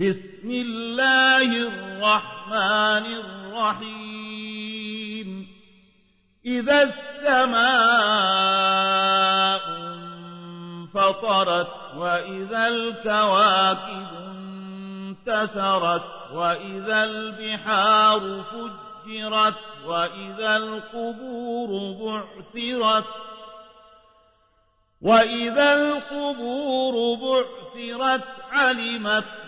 بسم الله الرحمن الرحيم. إذا السماء انفطرت وإذا الكواكب انتثرت وإذا البحار فجرت وإذا القبور بعثرت وإذا القبور بعثرت علمت